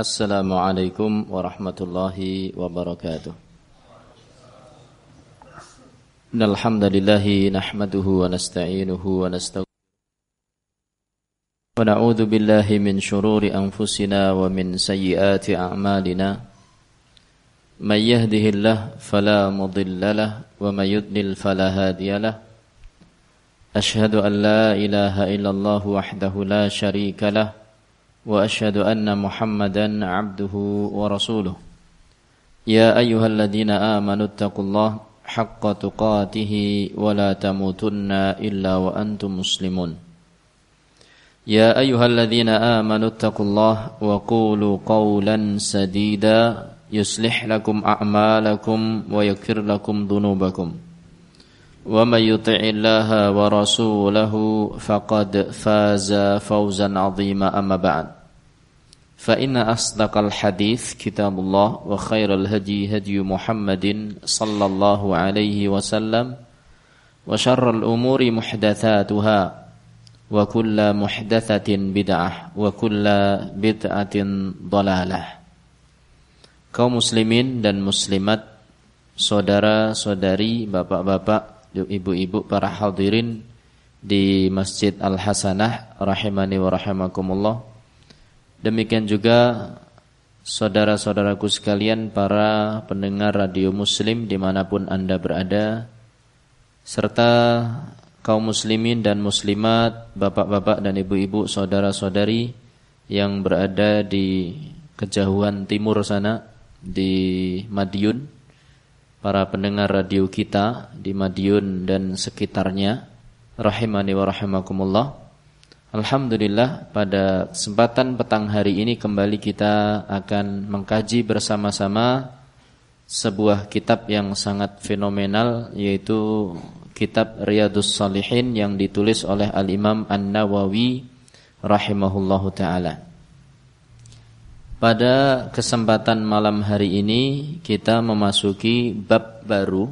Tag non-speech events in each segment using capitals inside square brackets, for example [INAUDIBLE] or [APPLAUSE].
Assalamualaikum warahmatullahi wabarakatuh. Alhamdulillahi nahmaduhu wa nasta'inuhu wa nastaghfiruh. Wa na'udzu billahi min shururi anfusina wa min sayyiati a'malina. May yahdihillahu fala mudhillalah wa may yudlil fala hadiyalah. Ashhadu an la ilaha illallah wahdahu la sharika lah. وأشهد أن محمدا عبده ورسوله. يا أيها الذين آمنوا اتقوا الله حق تقاته ولا تموتن إلا وأنتم مسلمون. يا أيها الذين آمنوا اتقوا الله وقولوا قولا سديدا يصلح لكم أعمالكم ويغفر لكم ذنوبكم. ومن يطع الله ورسوله فقد فاز فوزا عظيما أما بعد. فإن أصدق الحديث كتاب الله وخير الهدي هدي محمد صلى الله عليه وسلم وشر الأمور محدثاتها وكل محدثة بدعة وكل بدعة ضلالة kaum muslimin dan muslimat saudara-saudari bapak-bapak ibu-ibu para hadirin di Masjid Al-Hasanah rahimani wa rahimakumullah. Demikian juga saudara-saudaraku sekalian para pendengar radio muslim di mana pun anda berada serta kaum muslimin dan muslimat, bapak-bapak dan ibu-ibu, saudara-saudari yang berada di kejauhan timur sana di Madiun para pendengar radio kita di Madiun dan sekitarnya rahimani wa rahimakumullah Alhamdulillah pada kesempatan petang hari ini kembali kita akan mengkaji bersama-sama sebuah kitab yang sangat fenomenal yaitu kitab Riyadus Salihin yang ditulis oleh Al-Imam An-Nawawi rahimahullahu taala. Pada kesempatan malam hari ini kita memasuki bab baru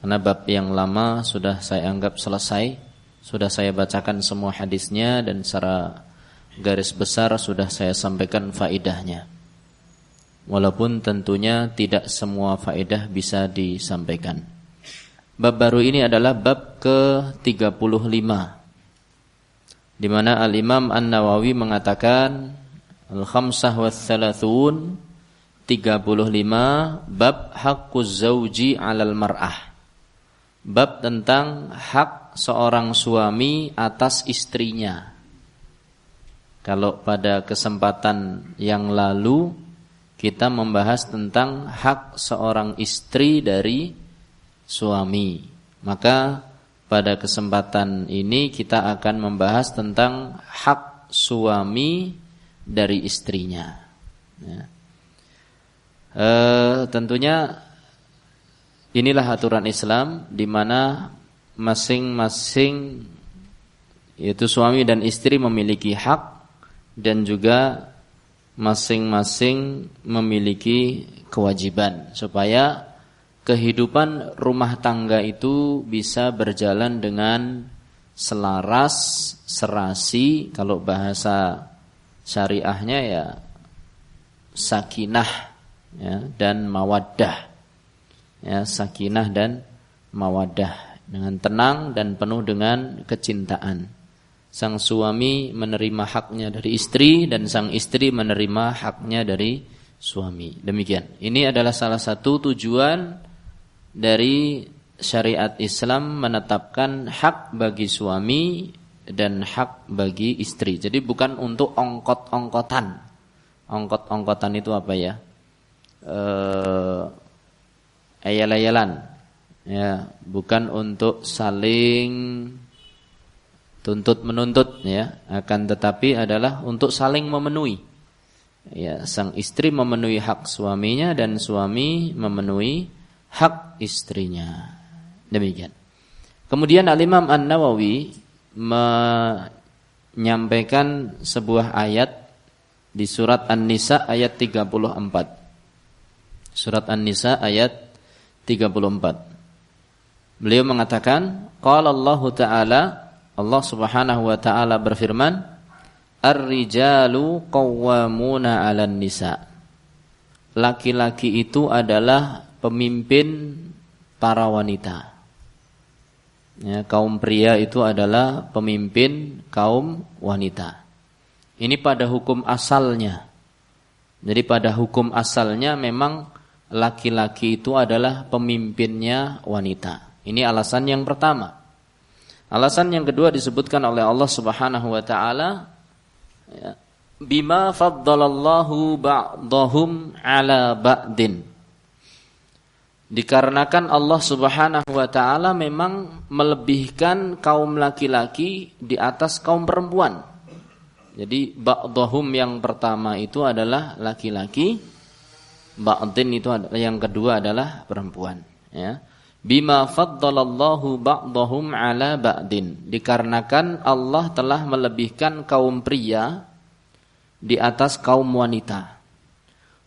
Karena bab yang lama sudah saya anggap selesai Sudah saya bacakan semua hadisnya dan secara garis besar sudah saya sampaikan faidahnya Walaupun tentunya tidak semua faedah bisa disampaikan. Bab baru ini adalah bab ke-35 di mana Al-Imam An-Nawawi mengatakan Al-Khamsah wa Thalathun 35 Bab Haqquz Zawji alal Mar'ah Bab tentang hak seorang suami atas istrinya Kalau pada kesempatan yang lalu Kita membahas tentang hak seorang istri dari suami Maka pada kesempatan ini kita akan membahas tentang hak suami dari istrinya. Ya. E, tentunya inilah aturan Islam di mana masing-masing yaitu suami dan istri memiliki hak dan juga masing-masing memiliki kewajiban supaya kehidupan rumah tangga itu bisa berjalan dengan selaras, serasi kalau bahasa syariahnya ya sakinah ya, dan mawaddah. Ya, sakinah dan mawaddah dengan tenang dan penuh dengan kecintaan. Sang suami menerima haknya dari istri dan sang istri menerima haknya dari suami. Demikian. Ini adalah salah satu tujuan dari syariat Islam menetapkan hak bagi suami dan hak bagi istri. Jadi bukan untuk ongkot-ongkotan. Ongkot-ongkotan itu apa ya? Eh ayal-ayalan. Ya, bukan untuk saling tuntut menuntut ya, akan tetapi adalah untuk saling memenuhi. Ya, sang istri memenuhi hak suaminya dan suami memenuhi hak istrinya. Demikian. Kemudian Al-Imam An-Nawawi menyampaikan sebuah ayat di surat An-Nisa ayat 34. Surat An-Nisa ayat 34. Beliau mengatakan, qala Allah Ta'ala Allah Subhanahu wa taala berfirman, ar-rijalu qawwamuna 'alan nisa. Laki-laki itu adalah pemimpin para wanita. Ya, kaum pria itu adalah pemimpin kaum wanita. Ini pada hukum asalnya. Jadi pada hukum asalnya memang laki-laki itu adalah pemimpinnya wanita. Ini alasan yang pertama. Alasan yang kedua disebutkan oleh Allah Subhanahu wa taala ya, bima faddalallahu ba'dahum ala ba'din Dikarenakan Allah Subhanahu wa taala memang melebihkan kaum laki-laki di atas kaum perempuan. Jadi ba'dhum yang pertama itu adalah laki-laki, ba'din itu yang kedua adalah perempuan, ya. Bima faddalallahu ba'dhum ala ba'din. Dikarenakan Allah telah melebihkan kaum pria di atas kaum wanita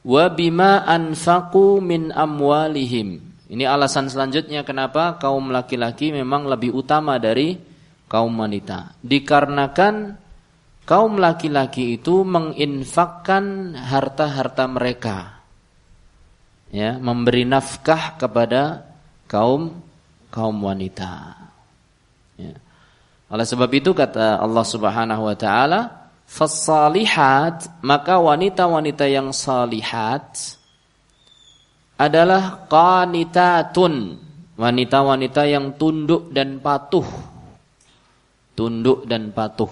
wa bima anfaqu min amwalihim. Ini alasan selanjutnya kenapa kaum laki-laki memang lebih utama dari kaum wanita. Dikarenakan kaum laki-laki itu menginfakkan harta-harta mereka. Ya, memberi nafkah kepada kaum kaum wanita. Ya. Oleh sebab itu kata Allah Subhanahu wa taala, Fasalihat maka wanita-wanita yang salihat adalah qanitatun wanita-wanita yang tunduk dan patuh tunduk dan patuh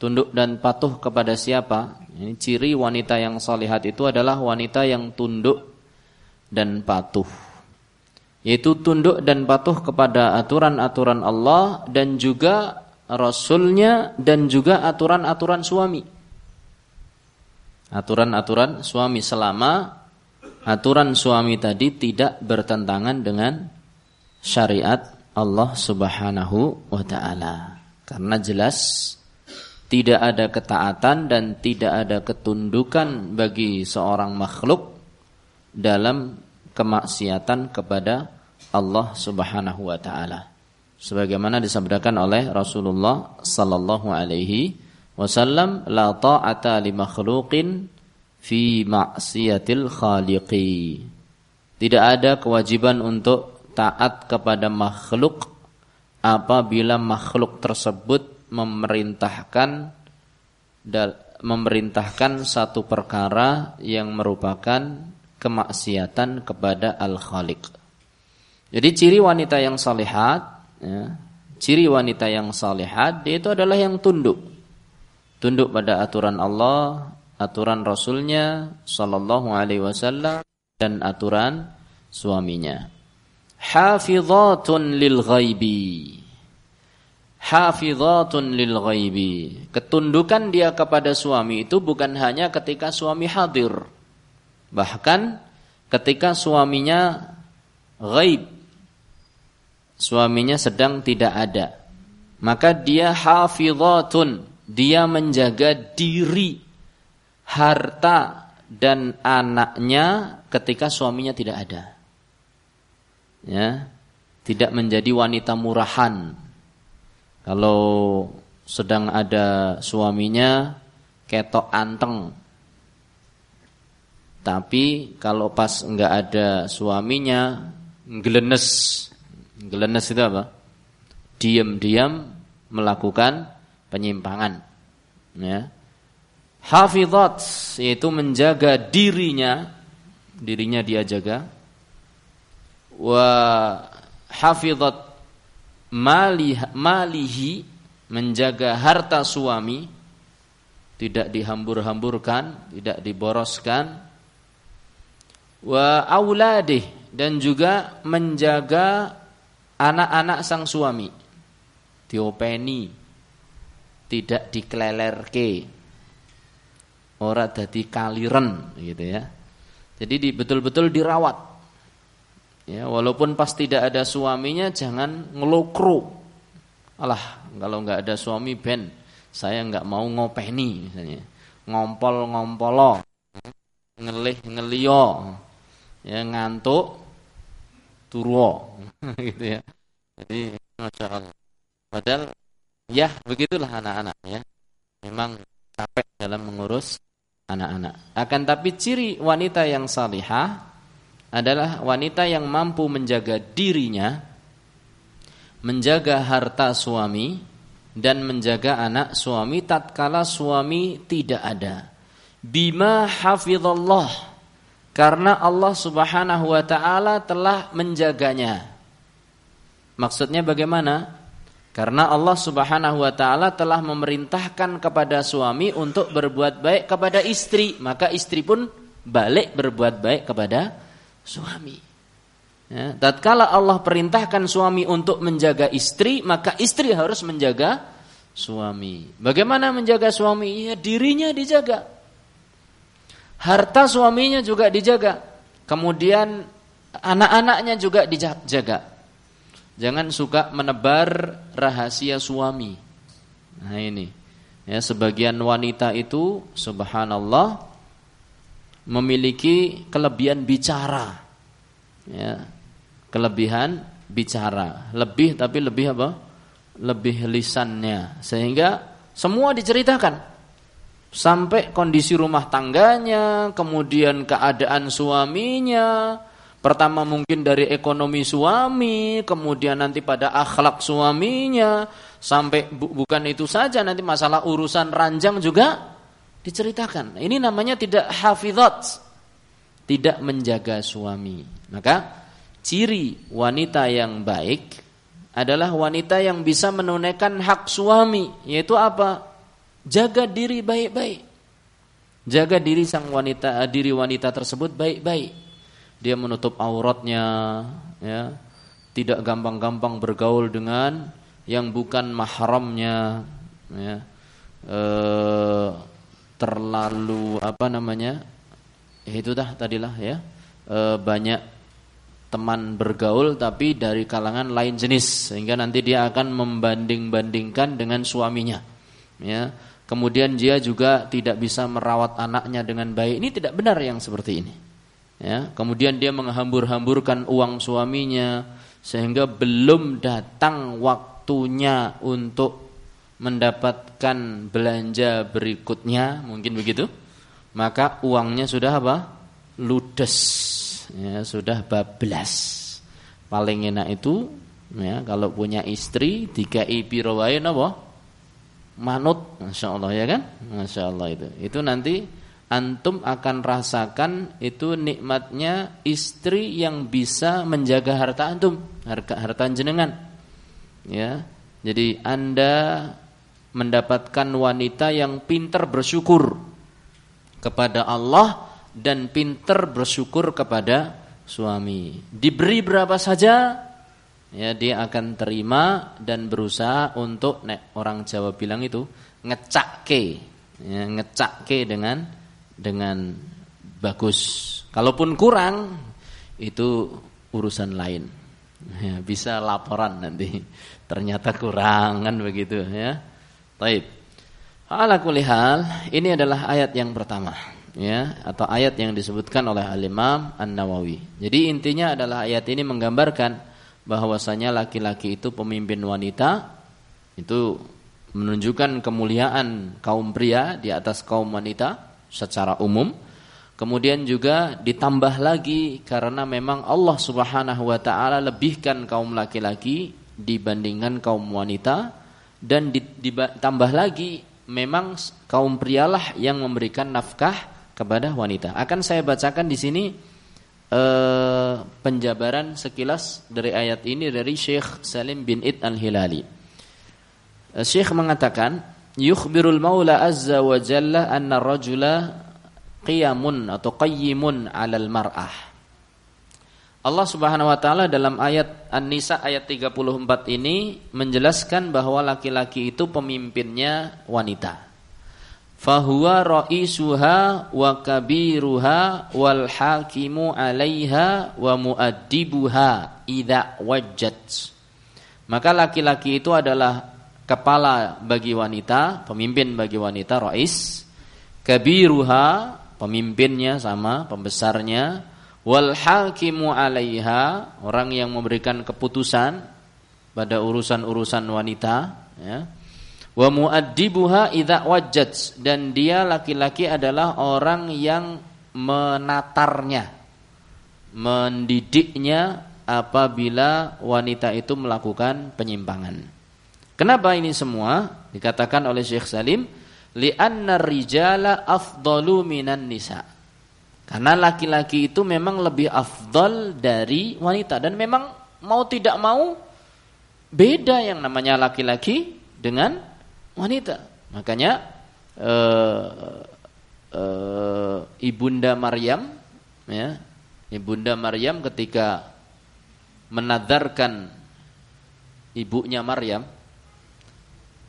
tunduk dan patuh kepada siapa ini ciri wanita yang salihat itu adalah wanita yang tunduk dan patuh yaitu tunduk dan patuh kepada aturan-aturan Allah dan juga Rasulnya dan juga aturan-aturan suami. Aturan-aturan suami selama aturan suami tadi tidak bertentangan dengan syariat Allah Subhanahu wa taala. Karena jelas tidak ada ketaatan dan tidak ada ketundukan bagi seorang makhluk dalam kemaksiatan kepada Allah Subhanahu wa taala. Sebagaimana disabdakan oleh Rasulullah sallallahu alaihi wasallam la ta'ata li makhluqin fi ma'siyatil khaliqi. Tidak ada kewajiban untuk taat kepada makhluk apabila makhluk tersebut memerintahkan memerintahkan satu perkara yang merupakan kemaksiatan kepada al-khaliq. Jadi ciri wanita yang salihat ya, ciri wanita yang salihat dia itu adalah yang tunduk. Tunduk pada aturan Allah aturan Rasulnya Sallallahu Alaihi Wasallam dan aturan suaminya. Hafizatun lil ghaibi. Hafizatun lil ghaibi. Ketundukan dia kepada suami itu bukan hanya ketika suami hadir bahkan ketika suaminya ghaib suaminya sedang tidak ada. Maka dia hafizatun, dia menjaga diri, harta dan anaknya ketika suaminya tidak ada. Ya, tidak menjadi wanita murahan. Kalau sedang ada suaminya ketok anteng. Tapi kalau pas enggak ada suaminya gelenes Gelenes itu apa? Diam-diam melakukan penyimpangan. Ya. Hafizat yaitu menjaga dirinya, dirinya dia jaga. Wa hafizat malih, malihi menjaga harta suami tidak dihambur-hamburkan, tidak diboroskan. Wa auladih dan juga menjaga anak-anak sang suami. Diopeni tidak diklelerke. Ora dadi kaliren gitu ya. Jadi di, betul-betul dirawat. Ya walaupun pas tidak ada suaminya jangan ngelokro. Alah kalau nggak ada suami ben saya nggak mau ngopeni misalnya. Ngompol ngompolo ngelih ngelio ya ngantuk turwo [LAUGHS] gitu ya. Jadi masya Allah. Padahal ya begitulah anak-anak ya. Memang capek dalam mengurus anak-anak. Akan tapi ciri wanita yang salihah adalah wanita yang mampu menjaga dirinya, menjaga harta suami dan menjaga anak suami tatkala suami tidak ada. Bima hafizallah karena Allah Subhanahu wa taala telah menjaganya. Maksudnya bagaimana? Karena Allah Subhanahu wa taala telah memerintahkan kepada suami untuk berbuat baik kepada istri, maka istri pun balik berbuat baik kepada suami. Ya, tatkala Allah perintahkan suami untuk menjaga istri, maka istri harus menjaga suami. Bagaimana menjaga suami? Ya dirinya dijaga. Harta suaminya juga dijaga. Kemudian anak-anaknya juga dijaga. Jangan suka menebar rahasia suami. Nah ini. Ya, sebagian wanita itu subhanallah memiliki kelebihan bicara. Ya. Kelebihan bicara. Lebih tapi lebih apa? Lebih lisannya. Sehingga semua diceritakan. Sampai kondisi rumah tangganya, kemudian keadaan suaminya, Pertama mungkin dari ekonomi suami, kemudian nanti pada akhlak suaminya, sampai bu bukan itu saja nanti masalah urusan ranjang juga diceritakan. Ini namanya tidak hafizat, tidak menjaga suami. Maka ciri wanita yang baik adalah wanita yang bisa menunaikan hak suami, yaitu apa? Jaga diri baik-baik. Jaga diri sang wanita diri wanita tersebut baik-baik. Dia menutup auratnya ya. Tidak gampang-gampang bergaul dengan yang bukan mahramnya ya. E, terlalu apa namanya ya itu dah tadilah ya. E, banyak teman bergaul tapi dari kalangan lain jenis sehingga nanti dia akan membanding-bandingkan dengan suaminya ya kemudian dia juga tidak bisa merawat anaknya dengan baik. Ini tidak benar yang seperti ini. Ya kemudian dia menghambur-hamburkan uang suaminya sehingga belum datang waktunya untuk mendapatkan belanja berikutnya. Mungkin begitu? Maka uangnya sudah apa? Ludes. Ya sudah bablas. Paling enak itu ya kalau punya istri tiga piro wae napa manut masyaallah ya kan masyaallah itu itu nanti antum akan rasakan itu nikmatnya istri yang bisa menjaga harta antum, harta harta jenengan. Ya. Jadi Anda mendapatkan wanita yang pintar bersyukur kepada Allah dan pintar bersyukur kepada suami. Diberi berapa saja ya dia akan terima dan berusaha untuk nek orang Jawa bilang itu ngecakke ya, ngecakke dengan dengan bagus. Kalaupun kurang itu urusan lain. Ya, bisa laporan nanti. Ternyata kurang kan begitu ya. Taib. Ala kulihal, ini adalah ayat yang pertama ya atau ayat yang disebutkan oleh Al-Imam An-Nawawi. Jadi intinya adalah ayat ini menggambarkan bahwasanya laki-laki itu pemimpin wanita itu menunjukkan kemuliaan kaum pria di atas kaum wanita secara umum. Kemudian juga ditambah lagi karena memang Allah Subhanahu wa taala lebihkan kaum laki-laki dibandingkan kaum wanita dan ditambah lagi memang kaum prialah yang memberikan nafkah kepada wanita. Akan saya bacakan di sini eh, penjabaran sekilas dari ayat ini dari Syekh Salim bin Id Al-Hilali. Eh, Syekh mengatakan yukhbirul maula azza wa jalla anna rajula qiyamun atau qayyimun 'alal mar'ah. Allah Subhanahu wa taala dalam ayat An-Nisa ayat 34 ini menjelaskan bahwa laki-laki itu pemimpinnya wanita. Fahuwa ra'isuha wa kabiruha wal hakimu 'alaiha wa muaddibuha idza wajjat. Maka laki-laki itu adalah kepala bagi wanita, pemimpin bagi wanita, rais, kabiruha, pemimpinnya sama, pembesarnya, wal hakimu alaiha, orang yang memberikan keputusan pada urusan-urusan wanita, ya. Wa muaddibuha idza wajjat dan dia laki-laki adalah orang yang menatarnya, mendidiknya apabila wanita itu melakukan penyimpangan. Kenapa ini semua? Dikatakan oleh Syekh Salim, li'anna rijala afdalu minan nisa. Karena laki-laki itu memang lebih afdal dari wanita dan memang mau tidak mau beda yang namanya laki-laki dengan wanita. Makanya uh, uh, ibunda Maryam, ya, ibunda Maryam ketika menadarkan ibunya Maryam,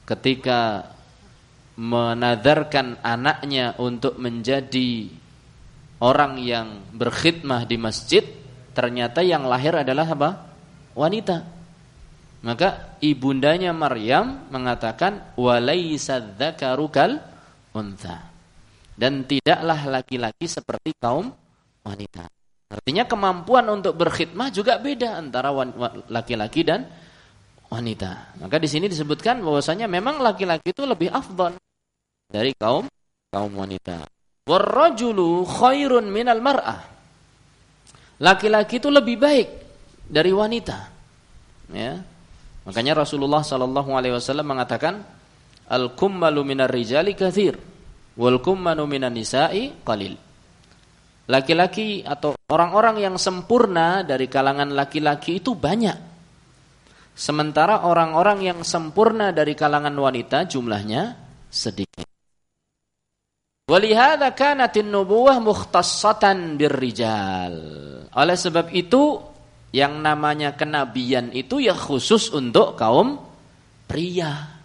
ketika menadarkan anaknya untuk menjadi orang yang berkhidmah di masjid, ternyata yang lahir adalah apa? Wanita. Maka ibundanya Maryam mengatakan walaisa dzakaru kal untha. Dan tidaklah laki-laki seperti kaum wanita. Artinya kemampuan untuk berkhidmah juga beda antara laki-laki dan wanita. Maka di sini disebutkan bahwasanya memang laki-laki itu lebih afdal dari kaum kaum wanita. Warrajulu khairun minal mar'ah. Laki-laki itu lebih baik dari wanita. Ya. Makanya Rasulullah sallallahu alaihi wasallam mengatakan al-kummalu minar rijali katsir wal kummanu minan nisa'i qalil. Laki-laki atau orang-orang yang sempurna dari kalangan laki-laki itu banyak. Sementara orang-orang yang sempurna dari kalangan wanita jumlahnya sedikit. Walihada kanatin nubuwah mukhtassatan birrijal. Oleh sebab itu yang namanya kenabian itu ya khusus untuk kaum pria.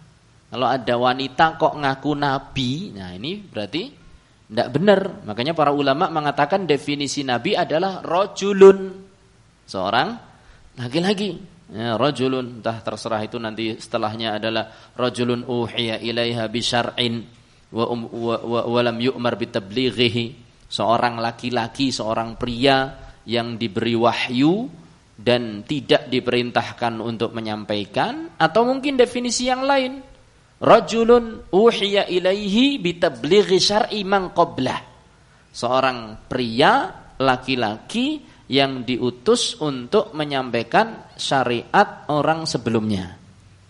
Kalau ada wanita kok ngaku nabi, nah ini berarti tidak benar. Makanya para ulama mengatakan definisi nabi adalah rojulun, seorang laki-laki. Ya, rojulun, entah terserah itu nanti setelahnya adalah rojulun uhiya ilaiha bisyar'in wa, um, wa, wa, wa lam yu'mar bitablighihi. Seorang laki-laki, seorang pria yang diberi wahyu dan tidak diperintahkan untuk menyampaikan atau mungkin definisi yang lain. Rajulun uhiya ilaihi bitablighi syar'i man qablah. Seorang pria laki-laki yang diutus untuk menyampaikan syariat orang sebelumnya.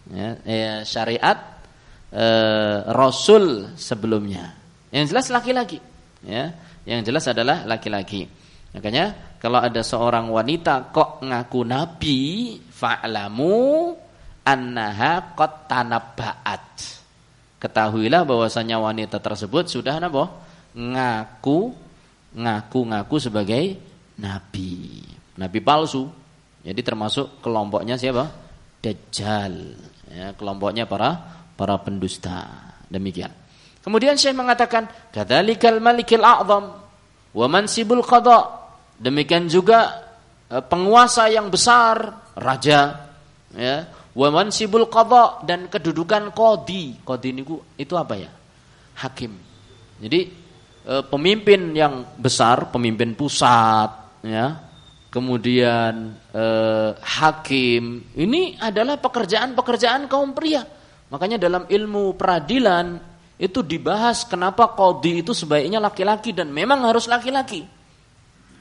Ya, ya syariat eh, rasul sebelumnya. Yang jelas laki-laki. Ya yang jelas adalah laki-laki makanya kalau ada seorang wanita kok ngaku nabi, fa'lamu annaha qad tanabba'at. Ketahuilah bahwasanya wanita tersebut sudah apa? ngaku ngaku-ngaku sebagai nabi. Nabi palsu. Jadi termasuk kelompoknya siapa? Dajjal. Ya, kelompoknya para para pendusta. Demikian. Kemudian saya mengatakan, "Kadzalikal malikil a'zam wa mansibul qada' Demikian juga eh, penguasa yang besar, raja, ya, wa mansibul qadha dan kedudukan qadi. Qadi niku itu apa ya? Hakim. Jadi eh, pemimpin yang besar, pemimpin pusat, ya. Kemudian eh, hakim, ini adalah pekerjaan-pekerjaan kaum pria. Makanya dalam ilmu peradilan itu dibahas kenapa qadi itu sebaiknya laki-laki dan memang harus laki-laki.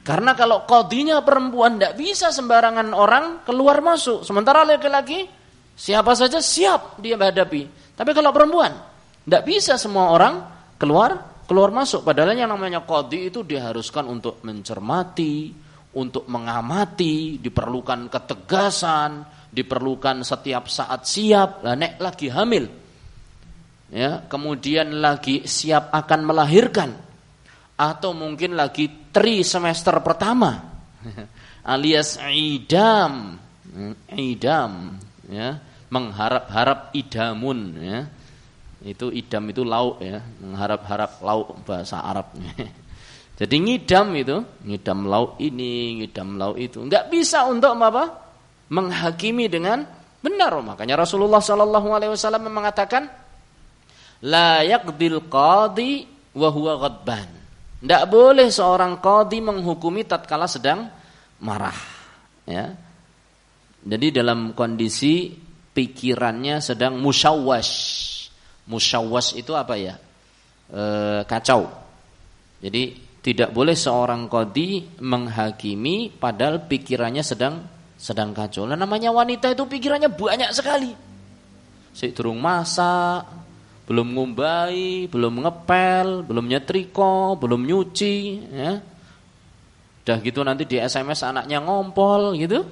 Karena kalau kodinya perempuan tidak bisa sembarangan orang keluar masuk. Sementara laki-laki siapa saja siap dia menghadapi. Tapi kalau perempuan tidak bisa semua orang keluar keluar masuk. Padahal yang namanya kodi itu diharuskan untuk mencermati, untuk mengamati, diperlukan ketegasan, diperlukan setiap saat siap. Lah nek lagi hamil, ya kemudian lagi siap akan melahirkan atau mungkin lagi tri semester pertama. [LAUGHS] Alias idam. Idam ya. Mengharap-harap idamun ya. Itu idam itu lauk ya. Mengharap-harap lauk bahasa Arab. [LAUGHS] Jadi ngidam itu ngidam lauk ini ngidam lauk itu. Nggak bisa untuk apa menghakimi dengan benar. Makanya Rasulullah Shallallahu Alaihi Wasallam mengatakan la yaqdil qadi wa huwa ghadban tidak boleh seorang qadi menghukumi tatkala sedang marah. Ya. Jadi dalam kondisi pikirannya sedang musyawwash, Musyawas itu apa ya? E, kacau. Jadi tidak boleh seorang kodi menghakimi padahal pikirannya sedang sedang kacau. Nah, namanya wanita itu pikirannya banyak sekali. Si turung masak, belum ngumbai, belum ngepel, belum nyetriko, belum nyuci, ya. Udah gitu nanti di SMS anaknya ngompol gitu.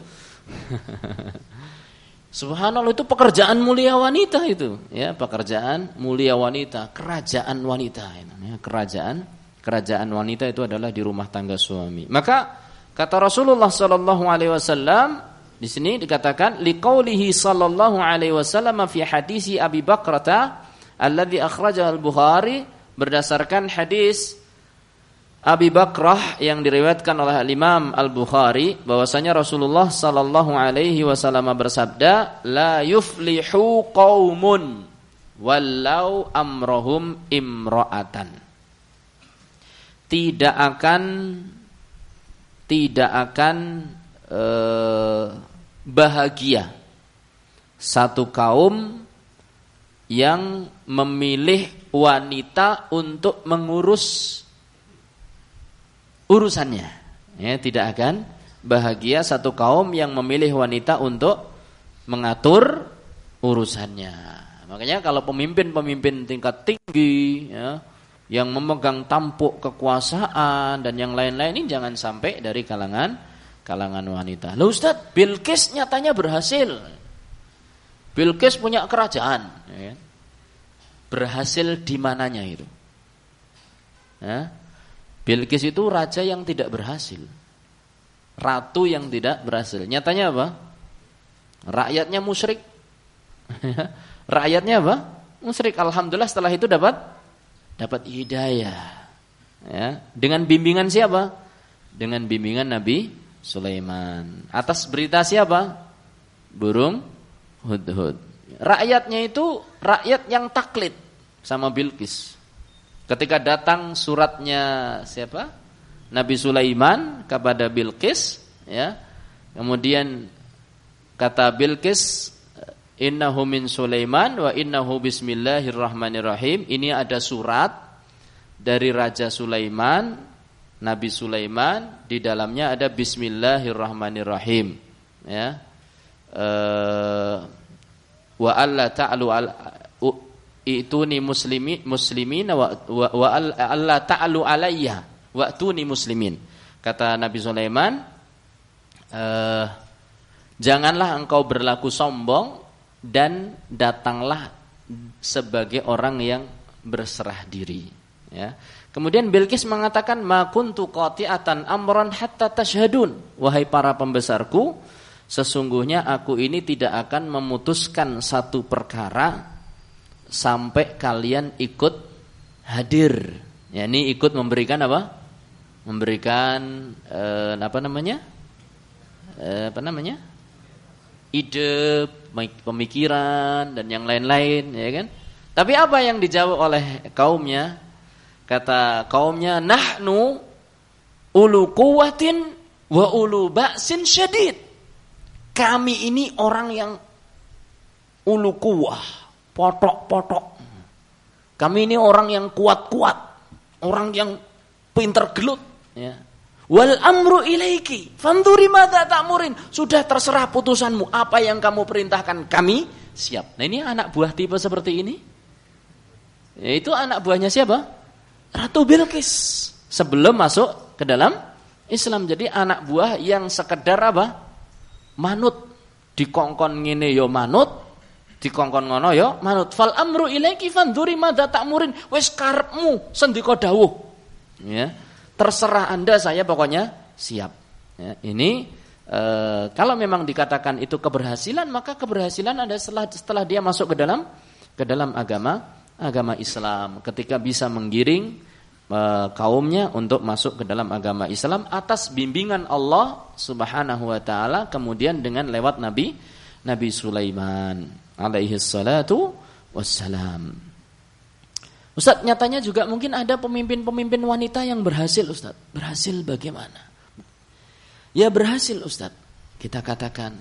[LAUGHS] Subhanallah itu pekerjaan mulia wanita itu, ya pekerjaan mulia wanita, kerajaan wanita, ya, kerajaan kerajaan wanita itu adalah di rumah tangga suami. Maka kata Rasulullah sallallahu alaihi wasallam di sini dikatakan liqaulihi sallallahu alaihi wasallam fi hadisi Abi Bakrata alladhi akhrajahu al-Bukhari berdasarkan hadis Abi Bakrah yang diriwayatkan oleh Imam Al-Bukhari bahwasanya Rasulullah sallallahu alaihi wasallam bersabda la yuflihu qaumun walau amrohum imra'atan tidak akan tidak akan eh, bahagia satu kaum yang memilih wanita untuk mengurus urusannya. Ya, tidak akan bahagia satu kaum yang memilih wanita untuk mengatur urusannya. Makanya kalau pemimpin-pemimpin tingkat tinggi ya, yang memegang tampuk kekuasaan dan yang lain-lain ini jangan sampai dari kalangan kalangan wanita. Loh Ustaz, Bilqis nyatanya berhasil. Bilqis punya kerajaan. Ya. Kan? Berhasil di mananya itu? Ya. Bilqis itu raja yang tidak berhasil. Ratu yang tidak berhasil. Nyatanya apa? Rakyatnya musyrik. Rakyatnya apa? Musyrik. Alhamdulillah setelah itu dapat dapat hidayah. Ya, dengan bimbingan siapa? Dengan bimbingan Nabi Sulaiman. Atas berita siapa? Burung hudhud. Rakyatnya itu rakyat yang taklid sama Bilqis. Ketika datang suratnya siapa? Nabi Sulaiman kepada Bilqis, ya. Kemudian kata Bilqis, Innahu min Sulaiman wa innahu bismillahirrahmanirrahim. Ini ada surat dari Raja Sulaiman, Nabi Sulaiman, di dalamnya ada bismillahirrahmanirrahim. Ya. Uh, wa alla ta'lu al ituni muslimi muslimin wa, wa alla ta'lu alayya wa tuni muslimin. Kata Nabi Sulaiman, uh, janganlah engkau berlaku sombong dan datanglah sebagai orang yang berserah diri ya kemudian Bilqis mengatakan ma kuntu qati'atan amran hatta tashhadun wahai para pembesarku sesungguhnya aku ini tidak akan memutuskan satu perkara sampai kalian ikut hadir. Ya ini ikut memberikan apa? Memberikan eh, apa namanya? Eh, apa namanya? Ide pemikiran dan yang lain-lain ya kan? Tapi apa yang dijawab oleh kaumnya? Kata kaumnya nahnu ulu kuwatin wa ulu ba'sin syadid kami ini orang yang ulu kuwah potok-potok kami ini orang yang kuat-kuat orang yang pinter gelut ya Wal amru ilaiki. Fanduri tak ta'murin. Sudah terserah putusanmu. Apa yang kamu perintahkan kami siap. Nah ini anak buah tipe seperti ini. Ya, itu anak buahnya siapa? Ratu Bilqis. Sebelum masuk ke dalam Islam. Jadi anak buah yang sekedar apa? Manut. Dikongkon ngene yo manut. Dikongkon ngono yo manut. Fal amru ilaiki fanduri tak ta'murin. Wes karepmu sendika dawuh. Ya terserah anda saya pokoknya siap. Ya, ini e, kalau memang dikatakan itu keberhasilan maka keberhasilan ada setelah setelah dia masuk ke dalam ke dalam agama agama Islam ketika bisa menggiring kaumnya untuk masuk ke dalam agama Islam atas bimbingan Allah Subhanahu wa taala kemudian dengan lewat Nabi Nabi Sulaiman alaihi salatu wassalam. Ustaz, nyatanya juga mungkin ada pemimpin-pemimpin wanita yang berhasil, Ustaz. Berhasil bagaimana? Ya berhasil, Ustaz. Kita katakan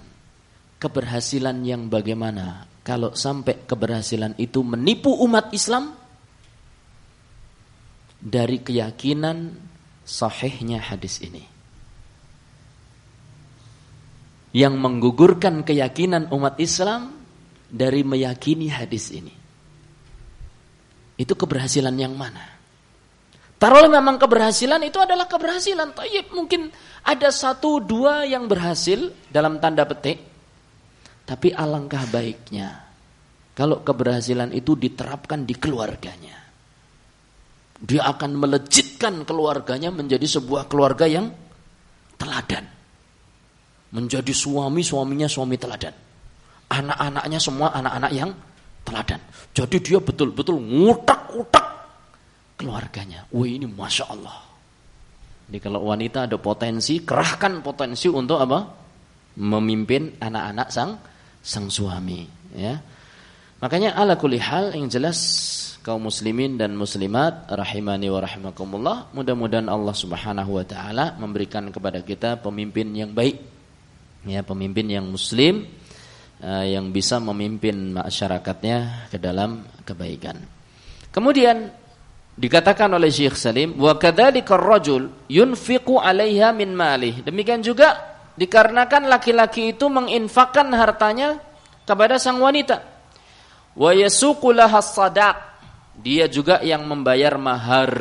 keberhasilan yang bagaimana? kalau sampai keberhasilan itu menipu umat Islam dari keyakinan sahihnya hadis ini. Yang menggugurkan keyakinan umat Islam dari meyakini hadis ini. Itu keberhasilan yang mana? Taruhlah memang keberhasilan itu adalah keberhasilan. Mungkin ada satu dua yang berhasil dalam tanda petik. Tapi alangkah baiknya kalau keberhasilan itu diterapkan di keluarganya. Dia akan melejitkan keluarganya menjadi sebuah keluarga yang teladan. Menjadi suami, suaminya suami teladan. Anak-anaknya semua anak-anak yang teladan. Jadi dia betul-betul ngutak-ngutak keluarganya. Wih ini Masya Allah. Jadi kalau wanita ada potensi, kerahkan potensi untuk apa? Memimpin anak-anak sang sang suami. Ya. Makanya ala kulihal yang jelas kaum muslimin dan muslimat rahimani wa rahimakumullah mudah-mudahan Allah Subhanahu wa taala memberikan kepada kita pemimpin yang baik ya pemimpin yang muslim uh, yang bisa memimpin masyarakatnya ke dalam kebaikan kemudian Dikatakan oleh Syekh Salim, wa kadzalika ar-rajul yunfiqu 'alaiha min malih. Demikian juga dikarenakan laki-laki itu menginfakkan hartanya kepada sang wanita. Wa yasuqu sadaq. Dia juga yang membayar mahar,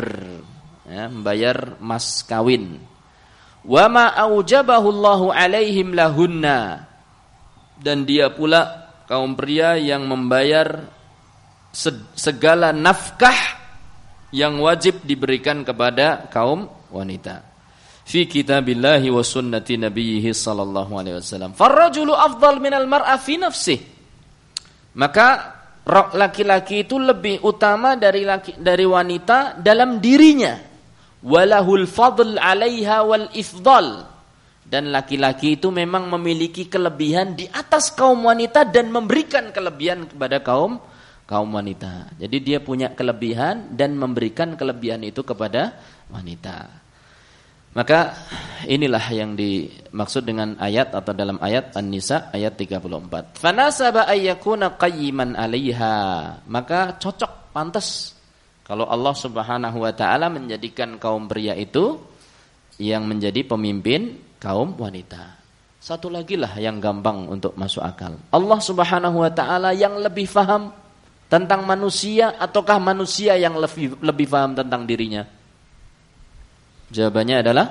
ya, membayar mas kawin. Wa ma aujabahu Allahu 'alaihim lahunna. Dan dia pula kaum pria yang membayar segala nafkah yang wajib diberikan kepada kaum wanita. Fi kitabillahi wa sunnati nabiyhi sallallahu alaihi wasallam. Farrajulu afdal minal mar'a fi nafsih. Maka laki-laki itu lebih utama dari laki, dari wanita dalam dirinya. Walahul fadl 'alaiha wal ifdal. Dan laki-laki itu memang memiliki kelebihan di atas kaum wanita dan memberikan kelebihan kepada kaum kaum wanita. Jadi dia punya kelebihan dan memberikan kelebihan itu kepada wanita. Maka inilah yang dimaksud dengan ayat atau dalam ayat An-Nisa ayat 34. Fanasaba ayyakuna qayyiman 'alaiha. Maka cocok pantas kalau Allah Subhanahu wa taala menjadikan kaum pria itu yang menjadi pemimpin kaum wanita. Satu lagi lah yang gampang untuk masuk akal. Allah Subhanahu wa taala yang lebih faham tentang manusia ataukah manusia yang lebih lebih paham tentang dirinya? Jawabannya adalah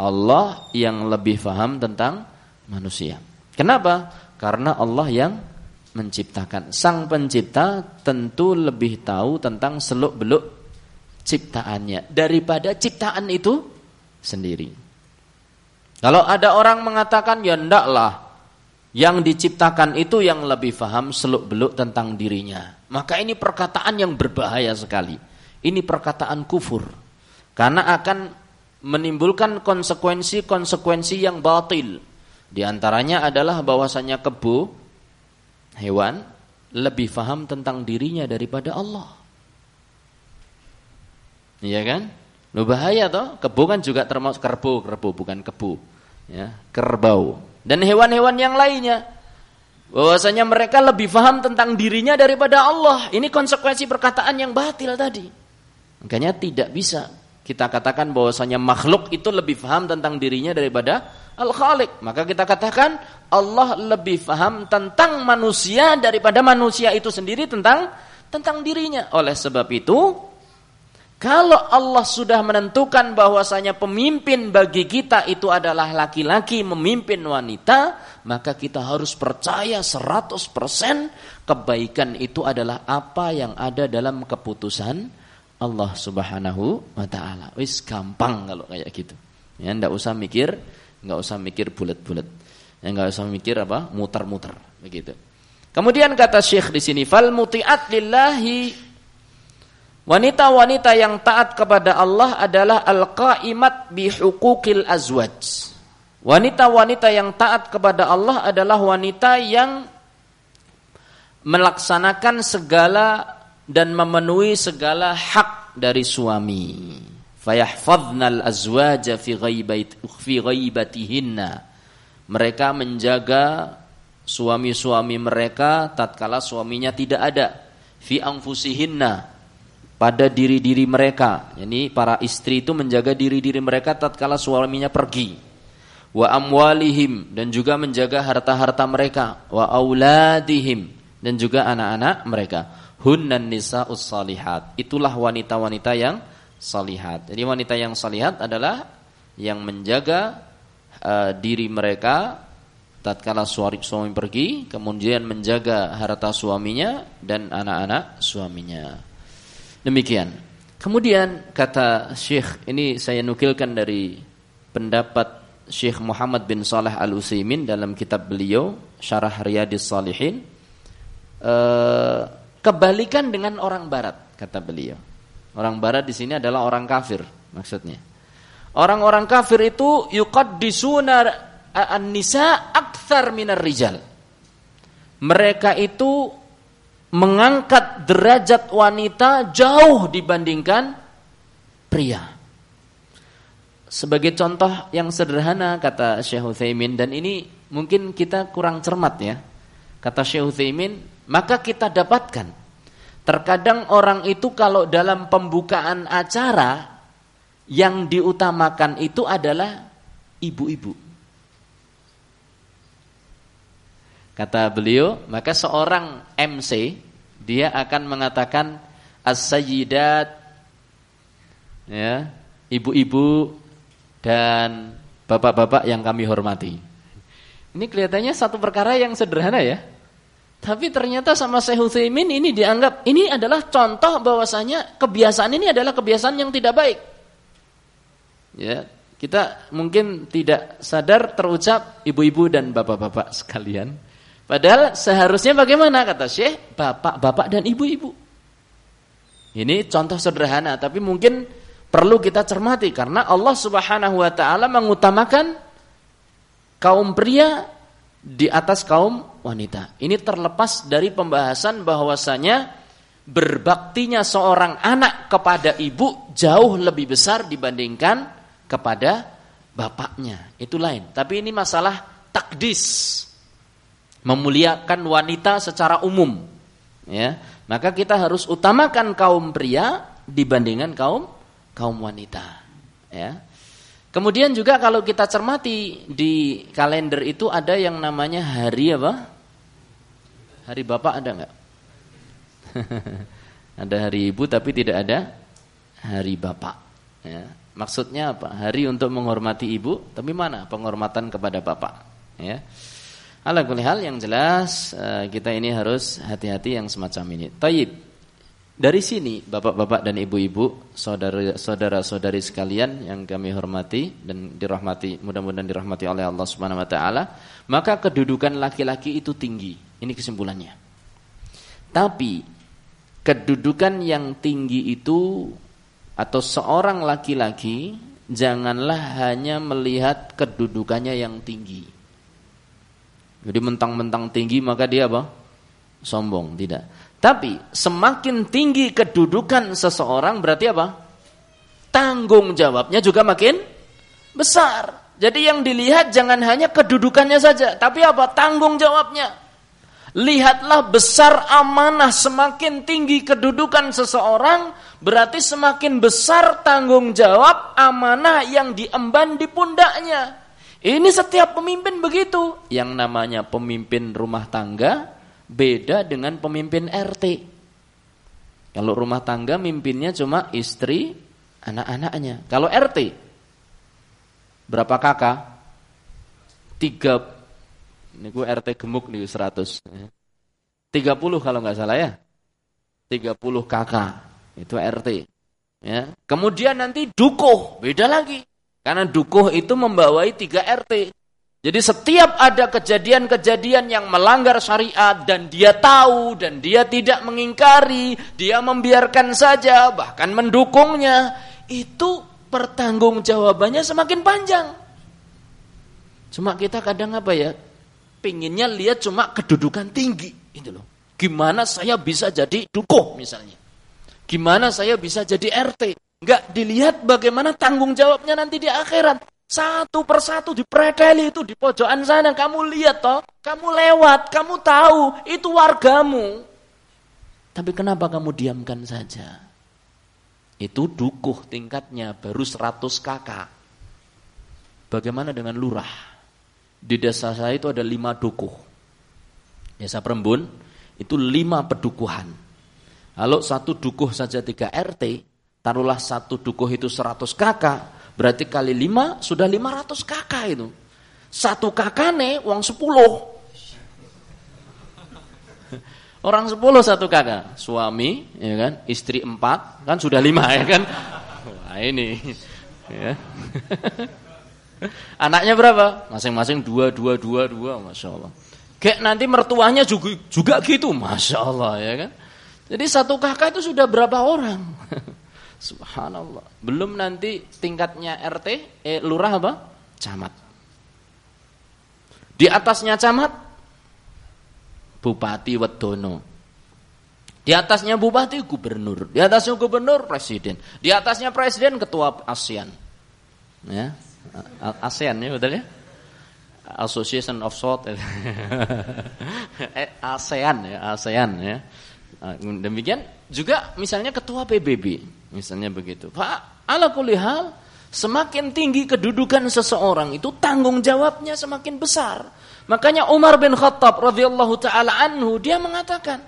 Allah yang lebih paham tentang manusia. Kenapa? Karena Allah yang menciptakan. Sang pencipta tentu lebih tahu tentang seluk-beluk ciptaannya daripada ciptaan itu sendiri. Kalau ada orang mengatakan ya ndaklah yang diciptakan itu yang lebih faham seluk-beluk tentang dirinya. Maka ini perkataan yang berbahaya sekali. Ini perkataan kufur. Karena akan menimbulkan konsekuensi-konsekuensi yang batil. Di antaranya adalah bahwasanya kebu, hewan, lebih faham tentang dirinya daripada Allah. Iya kan? Lu bahaya toh? Kebu kan juga termasuk kerbau, kerbau bukan kebu. Ya, kerbau dan hewan-hewan yang lainnya. Bahwasanya mereka lebih paham tentang dirinya daripada Allah. Ini konsekuensi perkataan yang batil tadi. Makanya tidak bisa kita katakan bahwasanya makhluk itu lebih paham tentang dirinya daripada Al-Khaliq. Maka kita katakan Allah lebih paham tentang manusia daripada manusia itu sendiri tentang tentang dirinya. Oleh sebab itu, kalau Allah sudah menentukan bahwasanya pemimpin bagi kita itu adalah laki-laki memimpin wanita, maka kita harus percaya 100% kebaikan itu adalah apa yang ada dalam keputusan Allah Subhanahu wa taala. Wis gampang kalau kayak gitu. Ya ndak usah mikir, nggak usah mikir bulat-bulat. Ya nggak usah mikir apa? muter-muter begitu. Kemudian kata Syekh di sini, fal muti'at lillahi Wanita-wanita yang taat kepada Allah adalah al-qaimat bi huquqil azwaj. Wanita-wanita yang taat kepada Allah adalah wanita yang melaksanakan segala dan memenuhi segala hak dari suami. Fayahfadnal azwaja fi ghaibat fi ghaibatihinna. Mereka menjaga suami-suami mereka tatkala suaminya tidak ada fi anfusihinna pada diri-diri mereka. Yani para istri itu menjaga diri-diri mereka tatkala suaminya pergi. Wa amwalihim dan juga menjaga harta-harta mereka, wa auladihim dan juga anak-anak mereka. Hunnan nisa'us salihat. Itulah wanita-wanita yang salihat. Jadi wanita yang salihat adalah yang menjaga uh, diri mereka tatkala suami suami pergi, kemudian menjaga harta suaminya dan anak-anak suaminya. Demikian. Kemudian kata Syekh ini saya nukilkan dari pendapat Syekh Muhammad bin Saleh Al Utsaimin dalam kitab beliau Syarah Riyadhis Salihin eh, kebalikan dengan orang barat kata beliau. Orang barat di sini adalah orang kafir maksudnya. Orang-orang kafir itu yuqaddisuna an-nisa akthar minar rijal. Mereka itu mengangkat derajat wanita jauh dibandingkan pria. Sebagai contoh yang sederhana kata Syekh Utsaimin dan ini mungkin kita kurang cermat ya. Kata Syekh Utsaimin, maka kita dapatkan terkadang orang itu kalau dalam pembukaan acara yang diutamakan itu adalah ibu-ibu. Kata beliau, maka seorang MC dia akan mengatakan as-sayyidat ya, ibu-ibu dan bapak-bapak yang kami hormati. Ini kelihatannya satu perkara yang sederhana ya. Tapi ternyata sama Syekh Utsaimin ini dianggap ini adalah contoh bahwasanya kebiasaan ini adalah kebiasaan yang tidak baik. Ya, kita mungkin tidak sadar terucap ibu-ibu dan bapak-bapak sekalian. Padahal seharusnya bagaimana kata Syekh? Bapak-bapak dan ibu-ibu. Ini contoh sederhana tapi mungkin perlu kita cermati karena Allah Subhanahu wa taala mengutamakan kaum pria di atas kaum wanita. Ini terlepas dari pembahasan bahwasanya berbaktinya seorang anak kepada ibu jauh lebih besar dibandingkan kepada bapaknya. Itu lain. Tapi ini masalah takdis memuliakan wanita secara umum ya maka kita harus utamakan kaum pria dibandingkan kaum kaum wanita ya kemudian juga kalau kita cermati di kalender itu ada yang namanya hari apa hari bapak ada nggak [LAUGHS] ada hari ibu tapi tidak ada hari bapak ya maksudnya apa hari untuk menghormati ibu tapi mana penghormatan kepada bapak ya Ala hal yang jelas eh, kita ini harus hati-hati yang semacam ini. Taib. Dari sini bapak-bapak dan ibu-ibu, saudara-saudari sekalian yang kami hormati dan dirahmati, mudah-mudahan dirahmati oleh Allah Subhanahu wa taala, maka kedudukan laki-laki itu tinggi. Ini kesimpulannya. Tapi kedudukan yang tinggi itu atau seorang laki-laki janganlah hanya melihat kedudukannya yang tinggi jadi mentang-mentang tinggi maka dia apa? Sombong, tidak. Tapi semakin tinggi kedudukan seseorang berarti apa? Tanggung jawabnya juga makin besar. Jadi yang dilihat jangan hanya kedudukannya saja, tapi apa? Tanggung jawabnya. Lihatlah besar amanah semakin tinggi kedudukan seseorang berarti semakin besar tanggung jawab amanah yang diemban di pundaknya. Ini setiap pemimpin begitu. Yang namanya pemimpin rumah tangga beda dengan pemimpin RT. Kalau rumah tangga mimpinnya cuma istri, anak-anaknya. Kalau RT berapa kakak? Tiga. Ini gue RT gemuk nih 100. 30 kalau nggak salah ya. 30 kakak. Itu RT. Ya. Kemudian nanti dukuh, beda lagi. Karena dukuh itu membawai tiga RT. Jadi setiap ada kejadian-kejadian yang melanggar syariat dan dia tahu dan dia tidak mengingkari, dia membiarkan saja bahkan mendukungnya, itu pertanggungjawabannya semakin panjang. Cuma kita kadang apa ya? Pinginnya lihat cuma kedudukan tinggi, itu loh. Gimana saya bisa jadi dukuh misalnya? Gimana saya bisa jadi RT? Enggak dilihat bagaimana tanggung jawabnya nanti di akhirat. Satu persatu dipreteli itu di pojokan sana. Kamu lihat toh. Kamu lewat. Kamu tahu. Itu wargamu. Tapi kenapa kamu diamkan saja? Itu dukuh tingkatnya. Baru 100 kakak. Bagaimana dengan lurah? Di desa saya itu ada lima dukuh. Desa Perembun itu lima pedukuhan. Kalau satu dukuh saja tiga RT, taruhlah satu dukuh itu 100 kakak, Berarti kali lima sudah lima ratus kakak itu. Satu kakane uang sepuluh. [LAUGHS] Orang sepuluh satu kakak. Suami, ya kan, istri empat, kan sudah lima ya kan. Wah ini. Ya. [LAUGHS] [LAUGHS] Anaknya berapa? Masing-masing dua, dua, dua, dua, masya Allah. Kayak nanti mertuanya juga, juga gitu, masya Allah ya kan. Jadi satu kakak itu sudah berapa orang? [LAUGHS] Subhanallah. Belum nanti tingkatnya RT, eh, lurah apa? Camat. Di atasnya camat, Bupati Wedono. Di atasnya bupati gubernur, di atasnya gubernur presiden, di atasnya presiden ketua ASEAN. Ya. ASEAN ya betul ya? Association of South [LAUGHS] eh, ASEAN ya, ASEAN ya. Demikian juga misalnya ketua PBB. Misalnya begitu. Pak, ala kulihal, semakin tinggi kedudukan seseorang itu tanggung jawabnya semakin besar. Makanya Umar bin Khattab radhiyallahu taala anhu dia mengatakan,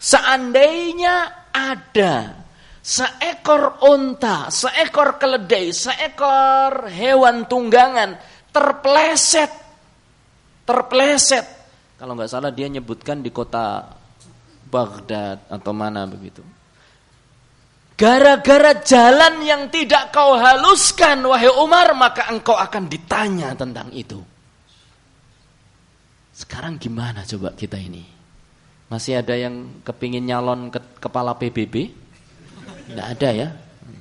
seandainya ada seekor unta, seekor keledai, seekor hewan tunggangan terpleset, terpleset. Kalau nggak salah dia nyebutkan di kota Baghdad atau mana begitu. Gara-gara jalan yang tidak kau haluskan, wahai Umar, maka engkau akan ditanya tentang itu. Sekarang gimana coba kita ini? Masih ada yang kepingin nyalon ke kepala PBB? Tidak ada ya?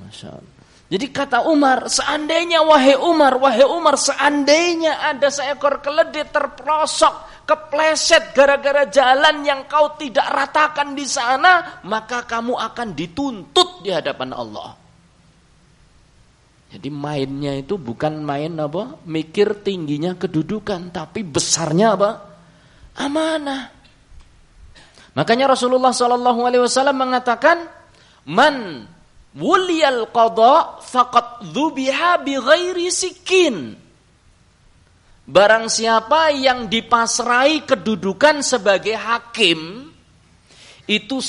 Masya Allah. Jadi kata Umar, seandainya wahai Umar, wahai Umar, seandainya ada seekor keledai terprosok kepleset gara-gara jalan yang kau tidak ratakan di sana, maka kamu akan dituntut di hadapan Allah. Jadi mainnya itu bukan main apa? Mikir tingginya kedudukan, tapi besarnya apa? Amanah. Makanya Rasulullah Shallallahu Alaihi Wasallam mengatakan, man wuliyal qada faqad dzubiha bi ghairi sikin. Barang siapa yang dipasrai kedudukan sebagai hakim itu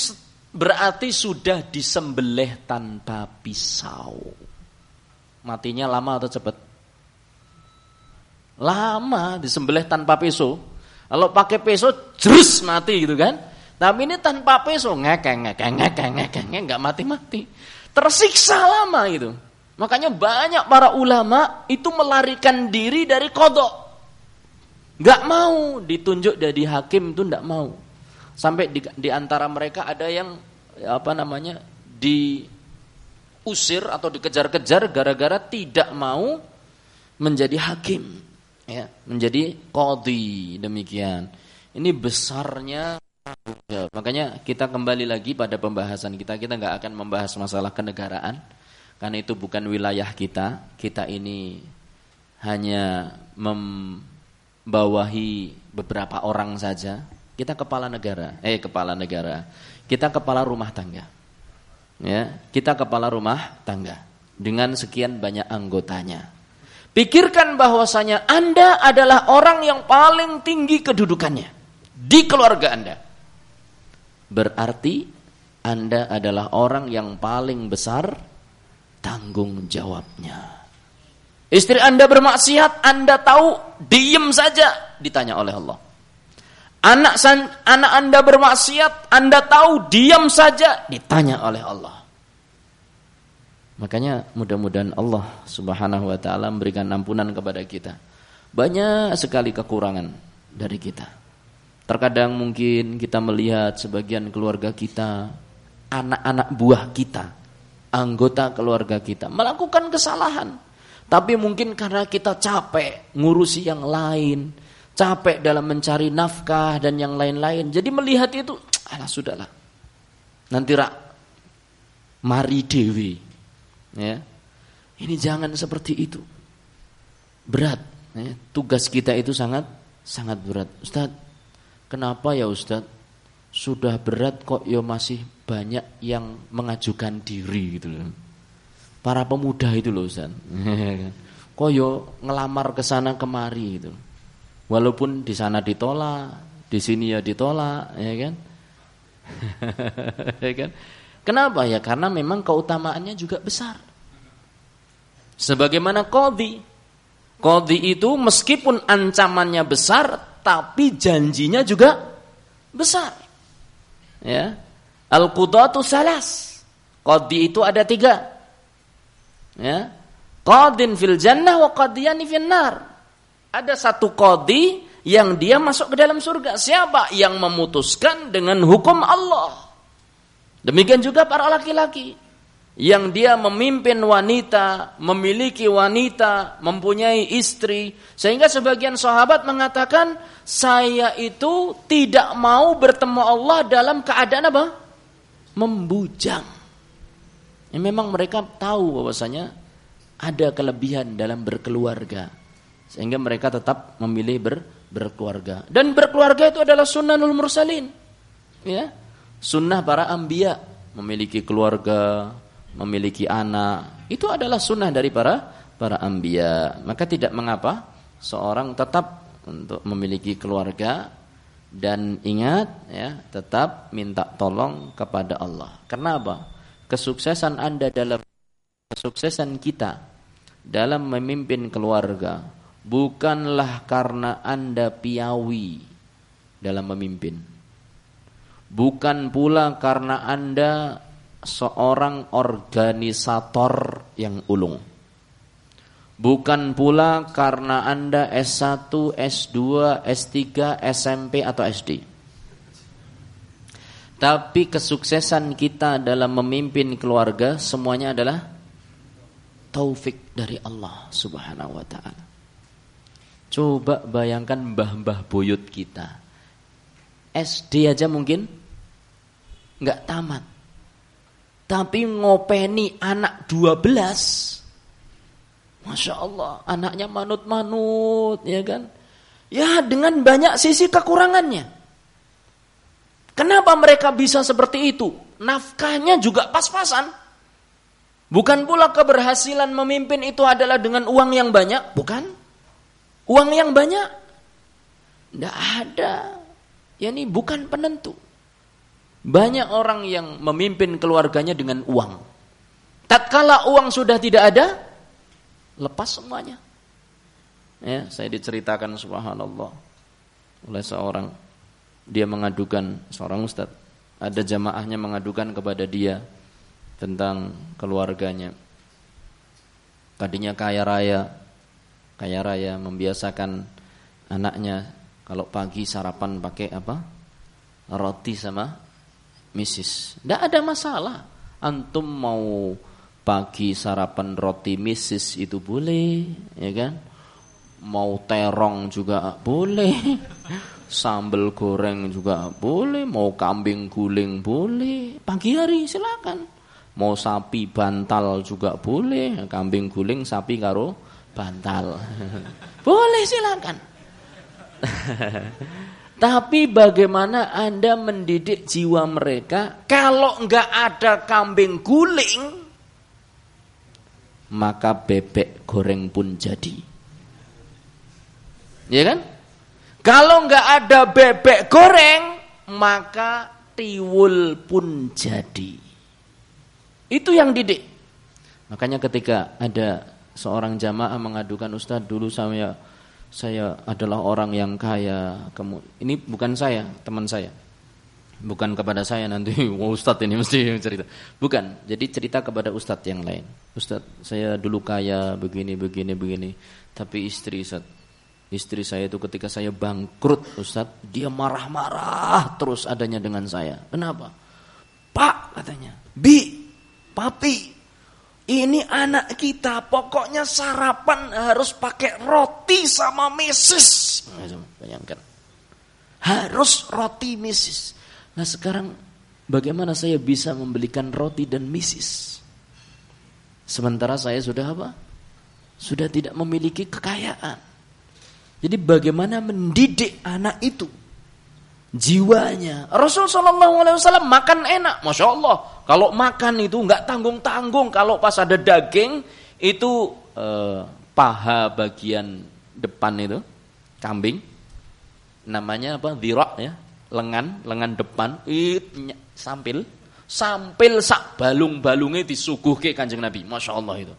berarti sudah disembelih tanpa pisau. Matinya lama atau cepat? Lama disembelih tanpa pisau. Kalau pakai pisau jrus mati gitu kan. Tapi ini tanpa pisau ngekeng ngekeng ngekeng ngekeng nggak mati-mati. Tersiksa lama gitu. Makanya banyak para ulama itu melarikan diri dari kodok. Gak mau ditunjuk jadi hakim itu gak mau. Sampai di, di antara mereka ada yang apa namanya diusir atau dikejar-kejar gara-gara tidak mau menjadi hakim, ya, menjadi kodi demikian. Ini besarnya ya, makanya kita kembali lagi pada pembahasan kita kita nggak akan membahas masalah kenegaraan karena itu bukan wilayah kita. Kita ini hanya mem bawahi beberapa orang saja, kita kepala negara, eh kepala negara, kita kepala rumah tangga. Ya, kita kepala rumah tangga dengan sekian banyak anggotanya. Pikirkan bahwasanya Anda adalah orang yang paling tinggi kedudukannya di keluarga Anda. Berarti Anda adalah orang yang paling besar tanggung jawabnya. Istri Anda bermaksiat, Anda tahu, diem saja ditanya oleh Allah. Anak san, anak Anda bermaksiat, Anda tahu, diam saja ditanya oleh Allah. Makanya mudah-mudahan Allah Subhanahu wa taala memberikan ampunan kepada kita. Banyak sekali kekurangan dari kita. Terkadang mungkin kita melihat sebagian keluarga kita, anak-anak buah kita, anggota keluarga kita melakukan kesalahan tapi mungkin karena kita capek ngurusi yang lain, capek dalam mencari nafkah dan yang lain-lain. Jadi melihat itu, alah sudahlah. Nanti rak mari dewi. Ya. Ini jangan seperti itu. berat. Ya. Tugas kita itu sangat sangat berat. Ustaz, kenapa ya Ustaz? Sudah berat kok ya masih banyak yang mengajukan diri gitu loh. Para pemuda itu loh Ustaz. [LAUGHS] kok yo ya ngelamar ke sana kemari gitu. Walaupun di sana ditolak, di sini ya ditolak, ya kan? [LAUGHS] ya kan? Kenapa ya? Karena memang keutamaannya juga besar. Sebagaimana kodi. Kodi itu meskipun ancamannya besar, tapi janjinya juga besar. Ya. Al-qudatu salas. Kodi itu ada tiga. Ya. Qadin fil jannah wa qadiyani fil nar. Ada satu kodi yang dia masuk ke dalam surga. Siapa yang memutuskan dengan hukum Allah? Demikian juga para laki-laki yang dia memimpin wanita, memiliki wanita, mempunyai istri, sehingga sebagian sahabat mengatakan, saya itu tidak mau bertemu Allah dalam keadaan apa? Membujang. Ya, memang mereka tahu bahwasanya ada kelebihan dalam berkeluarga. Sehingga mereka tetap memilih ber, berkeluarga. Dan berkeluarga itu adalah sunnahul mursalin. Ya. Sunnah para ambia memiliki keluarga, memiliki anak. Itu adalah sunnah dari para para ambia. Maka tidak mengapa seorang tetap untuk memiliki keluarga dan ingat ya, tetap minta tolong kepada Allah. Karena apa? Kesuksesan Anda dalam kesuksesan kita dalam memimpin keluarga bukanlah karena Anda piawi dalam memimpin. Bukan pula karena Anda seorang organisator yang ulung. Bukan pula karena Anda S1, S2, S3, SMP atau SD. Tapi kesuksesan kita dalam memimpin keluarga semuanya adalah taufik dari Allah Subhanahu wa taala. Coba bayangkan mbah-mbah buyut kita. SD aja mungkin nggak tamat. Tapi ngopeni anak 12. Masya Allah, anaknya manut-manut, ya kan? Ya dengan banyak sisi kekurangannya. Kenapa mereka bisa seperti itu? Nafkahnya juga pas-pasan. Bukan pula keberhasilan memimpin itu adalah dengan uang yang banyak, bukan? Uang yang banyak? Tidak ada. Ya ini bukan penentu. Banyak orang yang memimpin keluarganya dengan uang. Tatkala uang sudah tidak ada, lepas semuanya. Ya, saya diceritakan subhanallah oleh seorang dia mengadukan seorang ustaz ada jamaahnya mengadukan kepada dia tentang keluarganya tadinya kaya raya kaya raya membiasakan anaknya kalau pagi sarapan pakai apa? Roti sama misis. Tidak ada masalah. Antum mau pagi sarapan roti misis itu boleh, ya kan? Mau terong juga boleh. [LAUGHS] Sambal goreng juga boleh, mau kambing guling boleh. Pagi hari silakan. Mau sapi bantal juga boleh, kambing guling, sapi karo bantal. [LAUGHS] Boleh silakan. [LAUGHS] Tapi bagaimana Anda mendidik jiwa mereka kalau nggak ada kambing guling maka bebek goreng pun jadi. Ya kan? Kalau nggak ada bebek goreng maka tiwul pun jadi. Itu yang didik. Makanya ketika ada seorang jamaah mengadukan Ustadz dulu saya saya adalah orang yang kaya. Kamu ini bukan saya, teman saya. Bukan kepada saya nanti [LAUGHS] oh, Ustadz ini mesti cerita. Bukan, jadi cerita kepada Ustadz yang lain. Ustadz, saya dulu kaya begini begini begini, tapi istri Ustadz Istri saya itu ketika saya bangkrut Ustadz Dia marah-marah terus adanya dengan saya Kenapa? Pak katanya Bi, papi ini anak kita pokoknya sarapan harus pakai roti sama mesis. Bayangkan. Harus roti mesis. Nah sekarang bagaimana saya bisa membelikan roti dan mesis? Sementara saya sudah apa? sudah tidak memiliki kekayaan. Jadi bagaimana mendidik anak itu? Jiwanya. Rasul Shallallahu Alaihi Wasallam makan enak, masya Allah. Kalau makan itu nggak tanggung tanggung. Kalau pas ada daging itu eh, paha bagian depan itu kambing, namanya apa? Virak ya, lengan, lengan depan, it, sampil, sampil sak balung-balungnya disuguh ke kanjeng Nabi, masya Allah itu.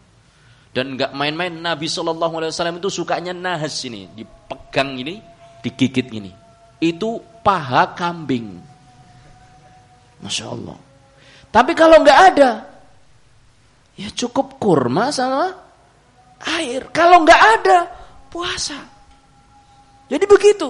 Dan nggak main-main Nabi Shallallahu Alaihi Wasallam itu sukanya nahas ini, dipegang ini, digigit ini. Itu paha kambing. Masya Allah. Tapi kalau nggak ada, ya cukup kurma sama air. Kalau nggak ada, puasa. Jadi begitu.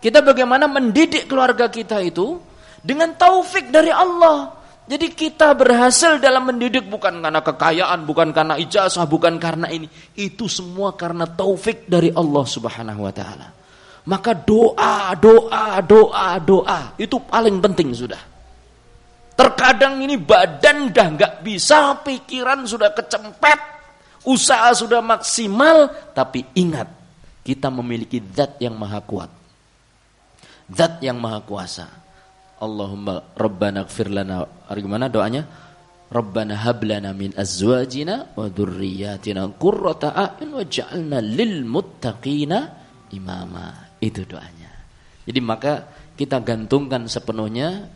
Kita bagaimana mendidik keluarga kita itu dengan taufik dari Allah. Jadi kita berhasil dalam mendidik bukan karena kekayaan, bukan karena ijazah, bukan karena ini. Itu semua karena taufik dari Allah Subhanahu wa taala. Maka doa, doa, doa, doa itu paling penting sudah. Terkadang ini badan dah nggak bisa, pikiran sudah kecempet, usaha sudah maksimal, tapi ingat kita memiliki zat yang maha kuat. Zat yang maha kuasa. Allahumma Rabbana gfir lana. Gimana doanya? Rabbana hablana min azwajina wa dhurriyyatina qurrata a'yun waj'alna lil muttaqina imama. Itu doanya. Jadi maka kita gantungkan sepenuhnya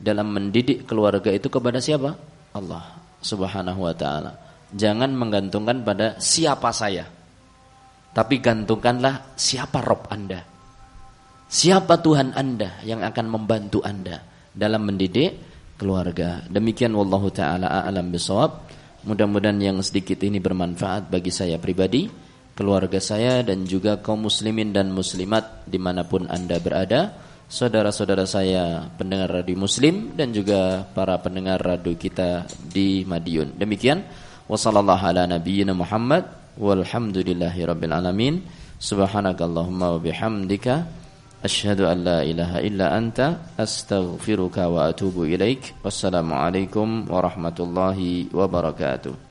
dalam mendidik keluarga itu kepada siapa? Allah Subhanahu wa taala. Jangan menggantungkan pada siapa saya. Tapi gantungkanlah siapa Rob Anda. Siapa Tuhan Anda yang akan membantu Anda dalam mendidik keluarga. Demikian wallahu taala a'lam bisawab. Mudah-mudahan yang sedikit ini bermanfaat bagi saya pribadi, keluarga saya dan juga kaum muslimin dan muslimat di mana pun Anda berada. Saudara-saudara saya pendengar radio muslim dan juga para pendengar radio kita di Madiun. Demikian wasallallahu ala nabiyyina Muhammad walhamdulillahi rabbil alamin. Subhanakallahumma an la ilaha illa anta astaghfiruka wa atubu ilaik. Wassalamualaikum warahmatullahi wabarakatuh.